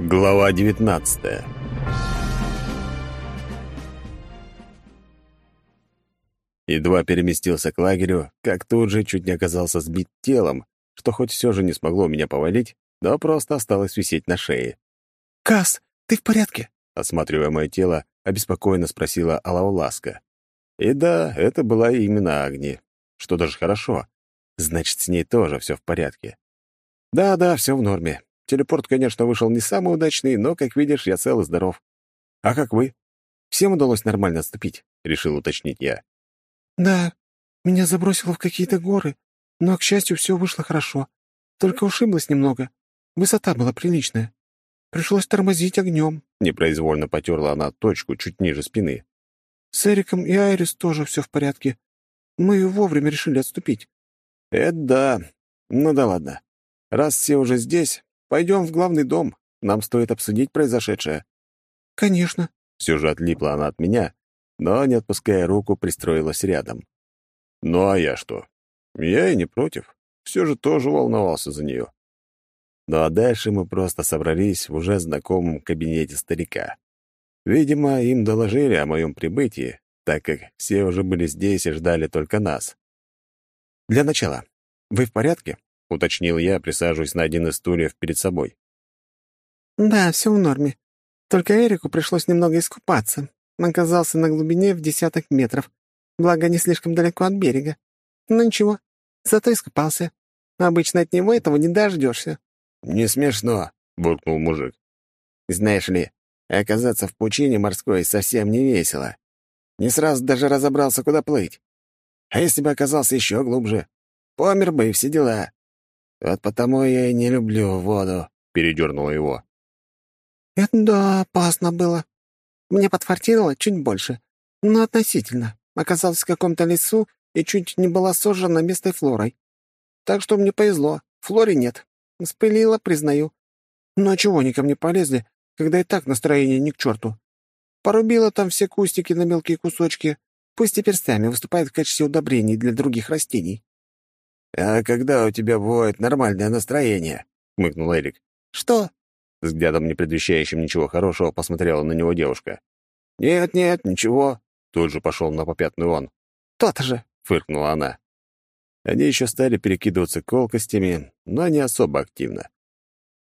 Глава 19 Едва переместился к лагерю, как тут же чуть не оказался сбит телом, что хоть все же не смогло меня повалить, но просто осталось висеть на шее. «Кас, ты в порядке?» Осматривая мое тело, обеспокоенно спросила Алауласка. И да, это была именно Агни, что даже хорошо. Значит, с ней тоже все в порядке. Да-да, все в норме. Телепорт, конечно, вышел не самый удачный, но, как видишь, я цел и здоров. А как вы? Всем удалось нормально отступить? Решил уточнить я. «Да, меня забросило в какие-то горы, но, к счастью, все вышло хорошо. Только ушиблось немного. Высота была приличная. Пришлось тормозить огнем. Непроизвольно потерла она точку чуть ниже спины. С Эриком и Айрис тоже все в порядке. Мы вовремя решили отступить. Это да. Ну да ладно. Раз все уже здесь, пойдем в главный дом. Нам стоит обсудить произошедшее. Конечно. Все же отлипла она от меня, но, не отпуская руку, пристроилась рядом. Ну а я что? Я и не против. Все же тоже волновался за нее. Ну а дальше мы просто собрались в уже знакомом кабинете старика. Видимо, им доложили о моем прибытии, так как все уже были здесь и ждали только нас. «Для начала, вы в порядке?» — уточнил я, присаживаясь на один из стульев перед собой. «Да, все в норме. Только Эрику пришлось немного искупаться. Он оказался на глубине в десяток метров, благо не слишком далеко от берега. Но ничего, зато искупался. Обычно от него этого не дождешься. «Не смешно», — буркнул мужик. «Знаешь ли, оказаться в пучине морской совсем не весело. Не сразу даже разобрался, куда плыть. А если бы оказался еще глубже, помер бы и все дела. Вот потому я и не люблю воду», — передернула его. «Это да, опасно было. Мне подфартило чуть больше, но относительно. Оказалась в каком-то лесу и чуть не была сожжена местной флорой. Так что мне повезло, флоре нет. Спылила, признаю. Но чего они ко мне полезли, когда и так настроение ни к черту? Порубила там все кустики на мелкие кусочки. Пусть теперь сами выступают в качестве удобрений для других растений. «А когда у тебя будет нормальное настроение?» — хмыкнул Эрик. «Что?» Взглядом, не предвещающим ничего хорошего, посмотрела на него девушка. «Нет-нет, ничего», — тут же пошел на попятную он. «То-то же», — фыркнула она. Они еще стали перекидываться колкостями, но не особо активно.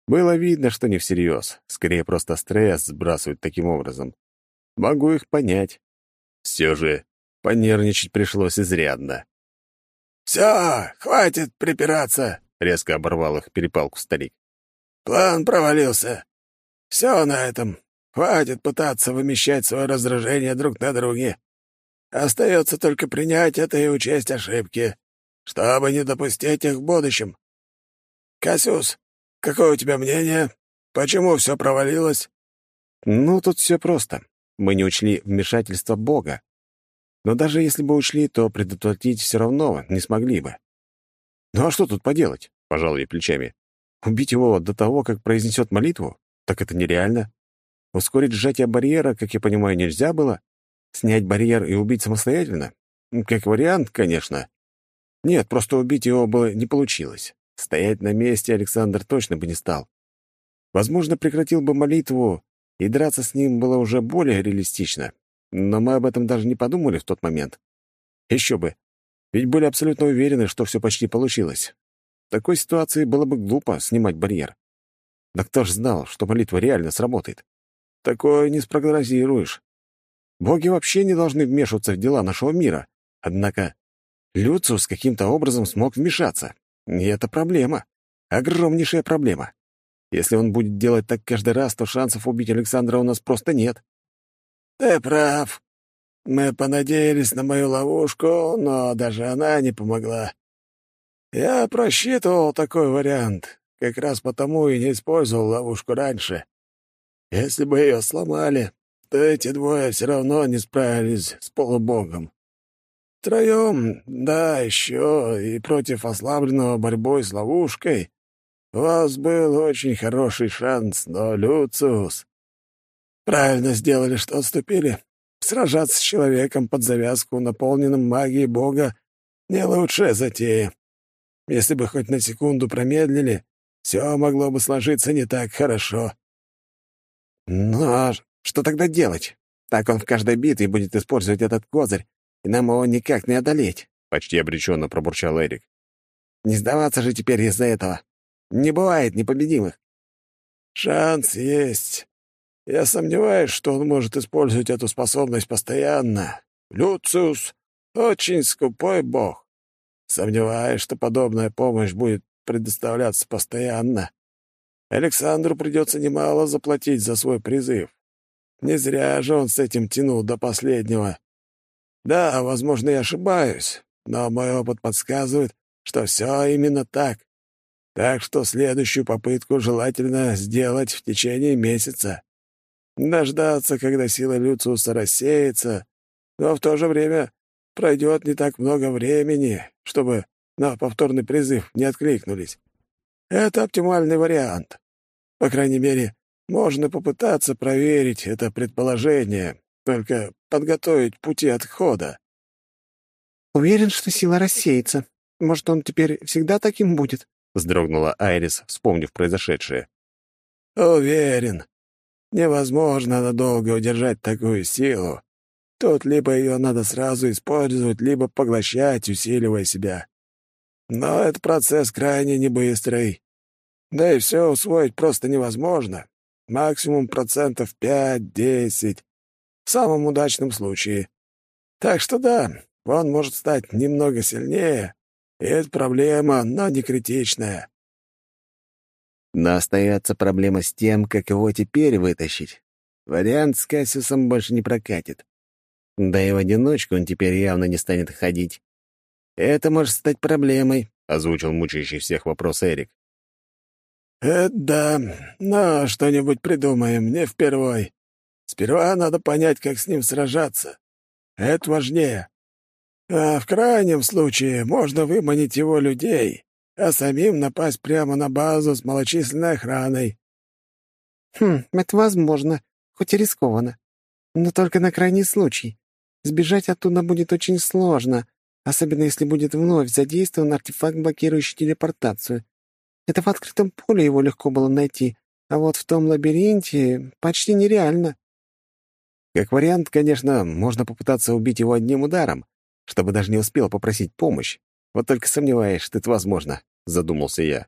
Было видно, что не всерьез, скорее просто стресс сбрасывают таким образом. Могу их понять. Все же понервничать пришлось изрядно. «Все, хватит припираться!» — резко оборвал их перепалку старик. План провалился. Все на этом. Хватит пытаться вымещать свое раздражение друг на друге. Остается только принять это и учесть ошибки, чтобы не допустить их в будущем. Кассиус, какое у тебя мнение? Почему все провалилось? Ну, тут все просто. Мы не учли вмешательство Бога. Но даже если бы учли, то предотвратить все равно не смогли бы. Ну а что тут поделать? Пожал я плечами. Убить его до того, как произнесет молитву? Так это нереально. Ускорить сжатие барьера, как я понимаю, нельзя было. Снять барьер и убить самостоятельно? Как вариант, конечно. Нет, просто убить его бы не получилось. Стоять на месте Александр точно бы не стал. Возможно, прекратил бы молитву, и драться с ним было уже более реалистично. Но мы об этом даже не подумали в тот момент. Еще бы. Ведь были абсолютно уверены, что все почти получилось. В такой ситуации было бы глупо снимать барьер. Да кто ж знал, что молитва реально сработает? Такое не спрогнозируешь. Боги вообще не должны вмешиваться в дела нашего мира. Однако Люциус каким-то образом смог вмешаться. И это проблема. Огромнейшая проблема. Если он будет делать так каждый раз, то шансов убить Александра у нас просто нет. «Ты прав. Мы понадеялись на мою ловушку, но даже она не помогла. Я просчитывал такой вариант, как раз потому и не использовал ловушку раньше. Если бы ее сломали, то эти двое все равно не справились с полубогом. Втроем, да, еще и против ослабленного борьбой с ловушкой, у вас был очень хороший шанс, но, Люциус, правильно сделали, что отступили. Сражаться с человеком под завязку, наполненным магией Бога, не лучшая затея. Если бы хоть на секунду промедлили, все могло бы сложиться не так хорошо. «Ну, а что тогда делать? Так он в каждой битве будет использовать этот козырь, и нам его никак не одолеть», — почти обреченно пробурчал Эрик. «Не сдаваться же теперь из-за этого. Не бывает непобедимых». «Шанс есть. Я сомневаюсь, что он может использовать эту способность постоянно. Люциус — очень скупой бог. Сомневаюсь, что подобная помощь будет предоставляться постоянно. Александру придется немало заплатить за свой призыв. Не зря же он с этим тянул до последнего. Да, возможно, я ошибаюсь, но мой опыт подсказывает, что все именно так. Так что следующую попытку желательно сделать в течение месяца. Дождаться, когда сила Люциуса рассеется, но в то же время пройдет не так много времени, чтобы на повторный призыв не откликнулись. Это оптимальный вариант. По крайней мере, можно попытаться проверить это предположение, только подготовить пути отхода. «Уверен, что сила рассеется. Может, он теперь всегда таким будет?» — вздрогнула Айрис, вспомнив произошедшее. «Уверен. Невозможно надолго удержать такую силу. Тут либо ее надо сразу использовать, либо поглощать, усиливая себя. Но этот процесс крайне небыстрый. Да и все усвоить просто невозможно. Максимум процентов пять-десять. В самом удачном случае. Так что да, он может стать немного сильнее, и это проблема, но не критичная. Но остается проблема с тем, как его теперь вытащить. Вариант с Кассиусом больше не прокатит. Да и в одиночку он теперь явно не станет ходить. Это может стать проблемой, — озвучил мучающий всех вопрос Эрик. «Это да, но что-нибудь придумаем, не впервой. Сперва надо понять, как с ним сражаться. Это важнее. А в крайнем случае можно выманить его людей, а самим напасть прямо на базу с малочисленной охраной». «Хм, это возможно, хоть и рискованно. Но только на крайний случай. Сбежать оттуда будет очень сложно, особенно если будет вновь задействован артефакт, блокирующий телепортацию. Это в открытом поле его легко было найти, а вот в том лабиринте почти нереально. Как вариант, конечно, можно попытаться убить его одним ударом, чтобы даже не успел попросить помощь. Вот только сомневаюсь, что это возможно, — задумался я.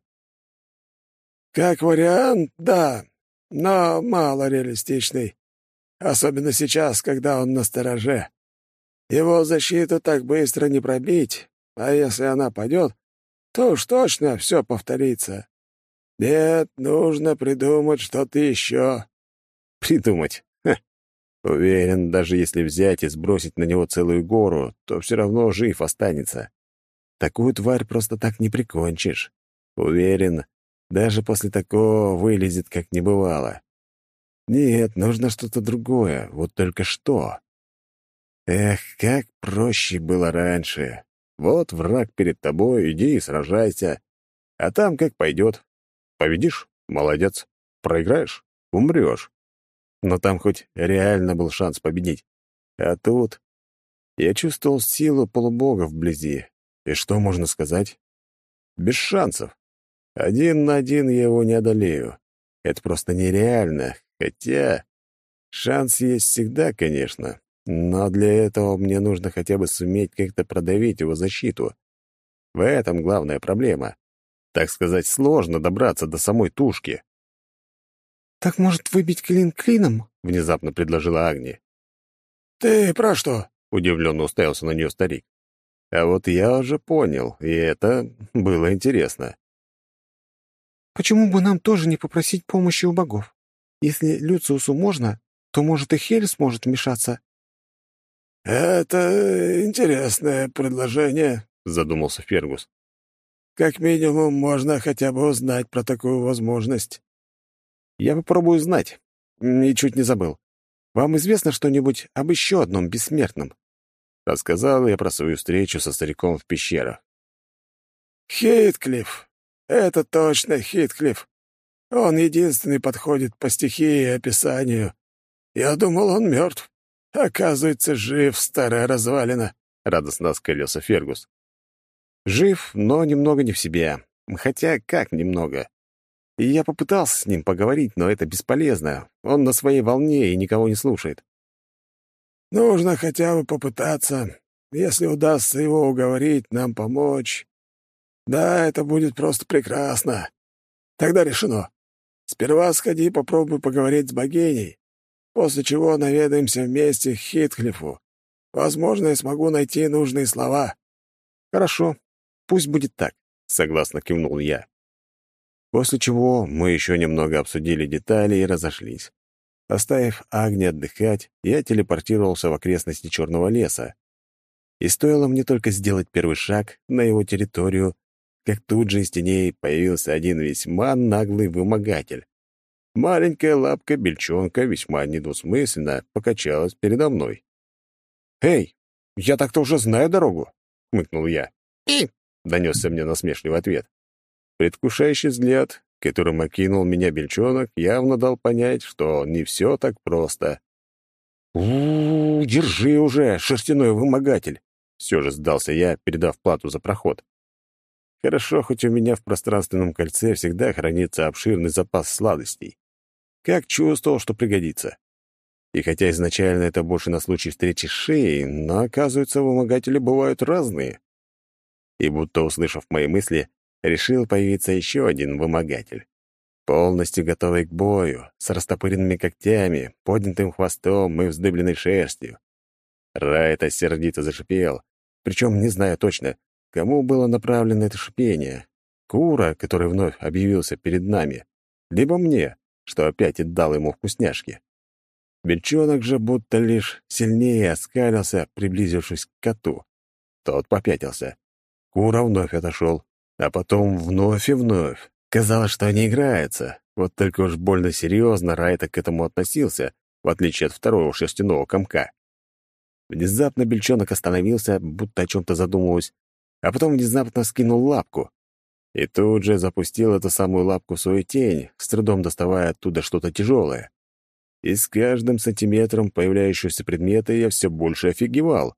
«Как вариант, да, но мало реалистичный. Особенно сейчас, когда он на стороже. Его защиту так быстро не пробить, а если она падет, то уж точно все повторится. Нет, нужно придумать что-то еще. Придумать? Ха. Уверен, даже если взять и сбросить на него целую гору, то все равно жив останется. Такую тварь просто так не прикончишь. Уверен, даже после такого вылезет как не бывало. Нет, нужно что-то другое, вот только что. Эх, как проще было раньше. Вот враг перед тобой, иди и сражайся. А там как пойдет. Победишь — молодец. Проиграешь — умрешь. Но там хоть реально был шанс победить. А тут я чувствовал силу полубога вблизи. И что можно сказать? Без шансов. Один на один я его не одолею. Это просто нереально. Хотя шанс есть всегда, конечно. Но для этого мне нужно хотя бы суметь как-то продавить его защиту. В этом главная проблема. Так сказать, сложно добраться до самой тушки. «Так, может, выбить клин клином?» — внезапно предложила Агни. «Ты про что?» — удивленно уставился на нее старик. А вот я уже понял, и это было интересно. «Почему бы нам тоже не попросить помощи у богов? Если Люциусу можно, то, может, и Хель сможет вмешаться». «Это интересное предложение», — задумался Фергус. «Как минимум, можно хотя бы узнать про такую возможность». «Я попробую знать. И чуть не забыл. Вам известно что-нибудь об еще одном бессмертном?» Рассказал я про свою встречу со стариком в пещерах. «Хитклифф. Это точно Хитклифф. Он единственный подходит по стихии и описанию. Я думал, он мертв. «Оказывается, жив, старая развалина», — радостно оскалился Фергус. «Жив, но немного не в себе. Хотя как немного? И я попытался с ним поговорить, но это бесполезно. Он на своей волне и никого не слушает. Нужно хотя бы попытаться. Если удастся его уговорить, нам помочь. Да, это будет просто прекрасно. Тогда решено. Сперва сходи, попробуй поговорить с богиней, после чего наведаемся вместе к Хитклифу. Возможно, я смогу найти нужные слова. Хорошо, пусть будет так, согласно кивнул я. После чего мы еще немного обсудили детали и разошлись. Оставив Агни отдыхать, я телепортировался в окрестности Черного леса. И стоило мне только сделать первый шаг на его территорию, как тут же из теней появился один весьма наглый вымогатель. Маленькая лапка бельчонка весьма недвусмысленно покачалась передо мной. «Эй, я так-то уже знаю дорогу!» — хмыкнул я. «И!» — донесся мне насмешливый ответ. Предвкушающий взгляд, которым окинул меня бельчонок, явно дал понять, что не все так просто. у, держи уже, шерстяной вымогатель!» Все же сдался я, передав плату за проход. Хорошо, хоть у меня в пространственном кольце всегда хранится обширный запас сладостей. Как чувствовал, что пригодится. И хотя изначально это больше на случай встречи с шеей, но, оказывается, вымогатели бывают разные. И будто услышав мои мысли, решил появиться еще один вымогатель. Полностью готовый к бою, с растопыренными когтями, поднятым хвостом и вздыбленной шерстью. Райта сердито зашипел, причем не знаю точно, кому было направлено это шипение. Кура, который вновь объявился перед нами, либо мне, что опять отдал ему вкусняшки. Бельчонок же будто лишь сильнее оскалился, приблизившись к коту. Тот попятился. Кура вновь отошел, а потом вновь и вновь. Казалось, что они играются. Вот только уж больно серьезно Райта к этому относился, в отличие от второго шерстяного комка. Внезапно бельчонок остановился, будто о чем-то задумываясь, а потом внезапно скинул лапку. И тут же запустил эту самую лапку в свою тень, с трудом доставая оттуда что-то тяжелое. И с каждым сантиметром появляющегося предмета я все больше офигевал.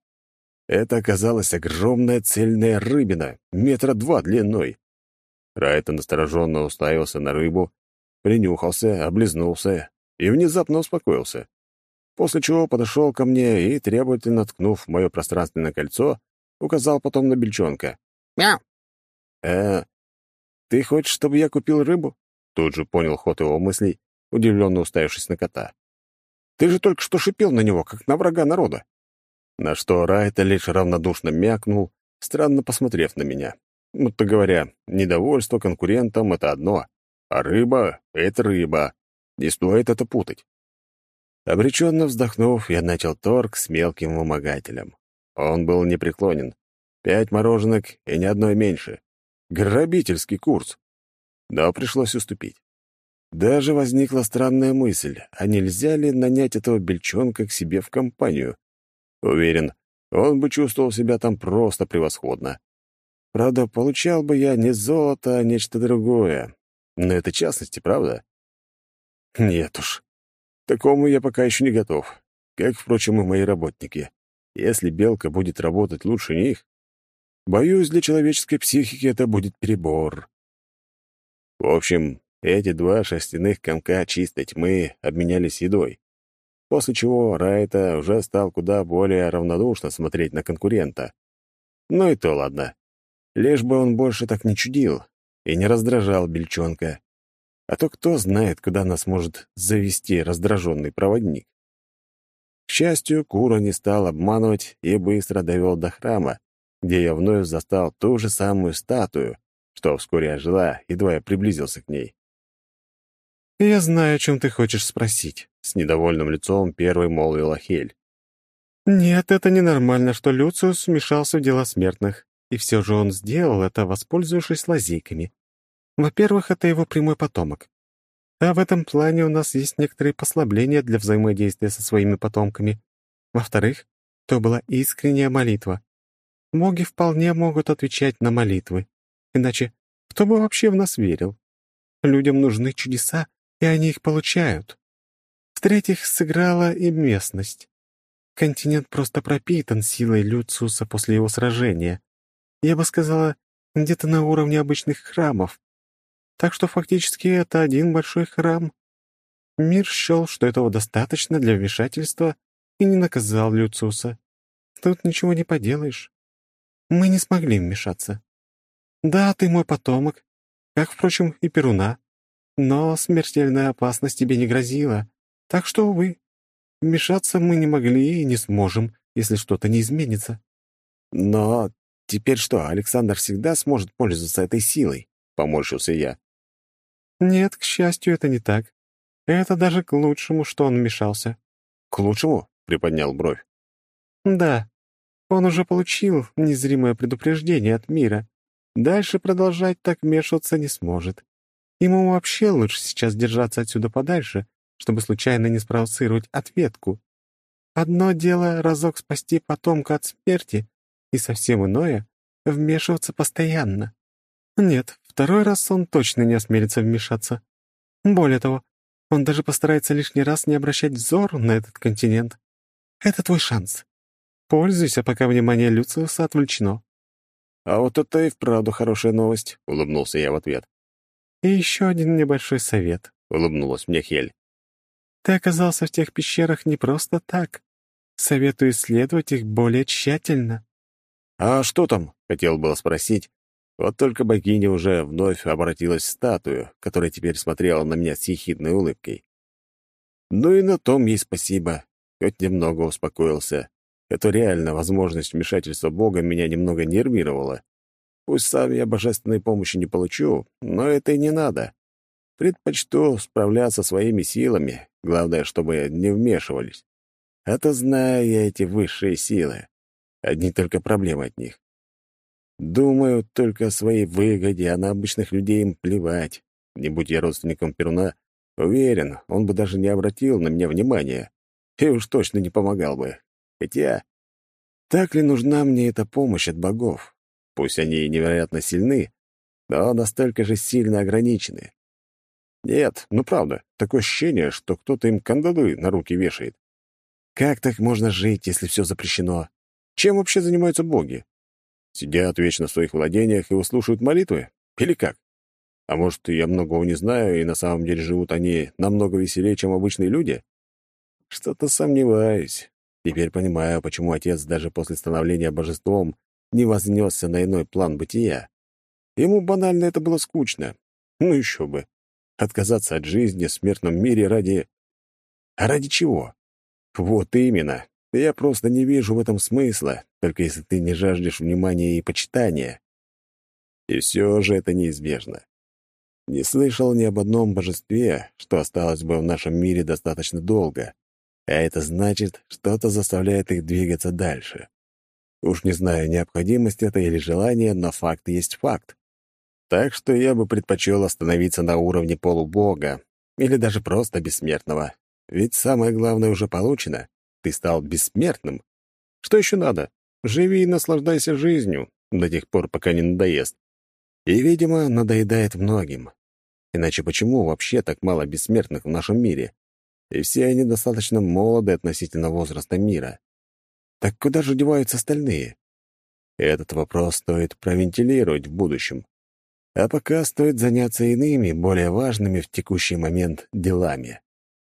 Это оказалась огромная цельная рыбина, метра два длиной. Райта настороженно уставился на рыбу, принюхался, облизнулся и внезапно успокоился. После чего подошел ко мне и, требовательно ткнув мое пространственное кольцо, указал потом на бельчонка. «Мяу!» «Э, ты хочешь, чтобы я купил рыбу?» Тут же понял ход его мыслей, удивленно уставившись на кота. «Ты же только что шипел на него, как на врага народа». На что Райта лишь равнодушно мякнул, странно посмотрев на меня. Будто говоря, недовольство конкурентам — это одно, а рыба — это рыба. Не стоит это путать. Обреченно вздохнув, я начал торг с мелким вымогателем. Он был непреклонен. Пять мороженок и ни одной меньше. Грабительский курс. Но пришлось уступить. Даже возникла странная мысль, а нельзя ли нанять этого бельчонка к себе в компанию? Уверен, он бы чувствовал себя там просто превосходно. Правда, получал бы я не золото, а нечто другое. Но это частности, правда? Нет уж. Такому я пока еще не готов. Как, впрочем, и мои работники. Если белка будет работать лучше них, боюсь, для человеческой психики это будет перебор. В общем, эти два шерстяных комка чистой тьмы обменялись едой после чего Райта уже стал куда более равнодушно смотреть на конкурента. Ну и то ладно. Лишь бы он больше так не чудил и не раздражал бельчонка. А то кто знает, куда нас может завести раздраженный проводник. К счастью, Кура не стал обманывать и быстро довел до храма, где я вновь застал ту же самую статую, что вскоре ожила, едва я приблизился к ней. «Я знаю, о чем ты хочешь спросить», — с недовольным лицом первый молвил Хель. «Нет, это ненормально, что Люциус вмешался в дела смертных, и все же он сделал это, воспользовавшись лазейками. Во-первых, это его прямой потомок. А в этом плане у нас есть некоторые послабления для взаимодействия со своими потомками. Во-вторых, то была искренняя молитва. Боги вполне могут отвечать на молитвы. Иначе кто бы вообще в нас верил? Людям нужны чудеса, и они их получают. В-третьих, сыграла и местность. Континент просто пропитан силой Люциуса после его сражения. Я бы сказала, где-то на уровне обычных храмов. Так что фактически это один большой храм. Мир счел, что этого достаточно для вмешательства и не наказал Люциуса. Тут ничего не поделаешь. Мы не смогли вмешаться. Да, ты мой потомок, как, впрочем, и Перуна. Но смертельная опасность тебе не грозила. Так что, увы, вмешаться мы не могли и не сможем, если что-то не изменится. Но теперь что, Александр всегда сможет пользоваться этой силой? Поморщился я. Нет, к счастью, это не так. Это даже к лучшему, что он вмешался. К лучшему? Приподнял бровь. Да. Он уже получил незримое предупреждение от мира. Дальше продолжать так вмешиваться не сможет. Ему вообще лучше сейчас держаться отсюда подальше, чтобы случайно не спровоцировать ответку. Одно дело — разок спасти потомка от смерти, и совсем иное — вмешиваться постоянно. Нет, второй раз он точно не осмелится вмешаться. Более того, он даже постарается лишний раз не обращать взор на этот континент. Это твой шанс. Пользуйся, пока внимание Люциуса отвлечено. «А вот это и вправду хорошая новость», — улыбнулся я в ответ. «И еще один небольшой совет», — улыбнулась мне Хель. «Ты оказался в тех пещерах не просто так. Советую исследовать их более тщательно». «А что там?» — хотел было спросить. Вот только богиня уже вновь обратилась в статую, которая теперь смотрела на меня с ехидной улыбкой. Ну и на том ей спасибо, хоть немного успокоился. Это реально возможность вмешательства Бога меня немного нервировала. Пусть сам я божественной помощи не получу, но это и не надо. Предпочту справляться своими силами, главное, чтобы не вмешивались. А знаю я эти высшие силы. Одни только проблемы от них. Думаю только о своей выгоде, а на обычных людей им плевать. Не будь я родственником Перуна, уверен, он бы даже не обратил на меня внимания. И уж точно не помогал бы. Хотя, так ли нужна мне эта помощь от богов? Пусть они и невероятно сильны, но настолько же сильно ограничены. Нет, ну правда, такое ощущение, что кто-то им кандалы на руки вешает. Как так можно жить, если все запрещено? Чем вообще занимаются боги? Сидят вечно в своих владениях и выслушивают молитвы? Или как? А может, я многого не знаю, и на самом деле живут они намного веселее, чем обычные люди? Что-то сомневаюсь. Теперь понимаю, почему отец даже после становления божеством не вознесся на иной план бытия. Ему банально это было скучно. Ну еще бы. Отказаться от жизни в смертном мире ради... А ради чего? Вот именно. Я просто не вижу в этом смысла, только если ты не жаждешь внимания и почитания. И все же это неизбежно. Не слышал ни об одном божестве, что осталось бы в нашем мире достаточно долго. А это значит, что-то заставляет их двигаться дальше. Уж не знаю, необходимость это или желание, но факт есть факт. Так что я бы предпочел остановиться на уровне полубога или даже просто бессмертного. Ведь самое главное уже получено. Ты стал бессмертным. Что еще надо? Живи и наслаждайся жизнью до тех пор, пока не надоест. И, видимо, надоедает многим. Иначе почему вообще так мало бессмертных в нашем мире? и все они достаточно молоды относительно возраста мира. Так куда же деваются остальные? Этот вопрос стоит провентилировать в будущем. А пока стоит заняться иными, более важными в текущий момент делами.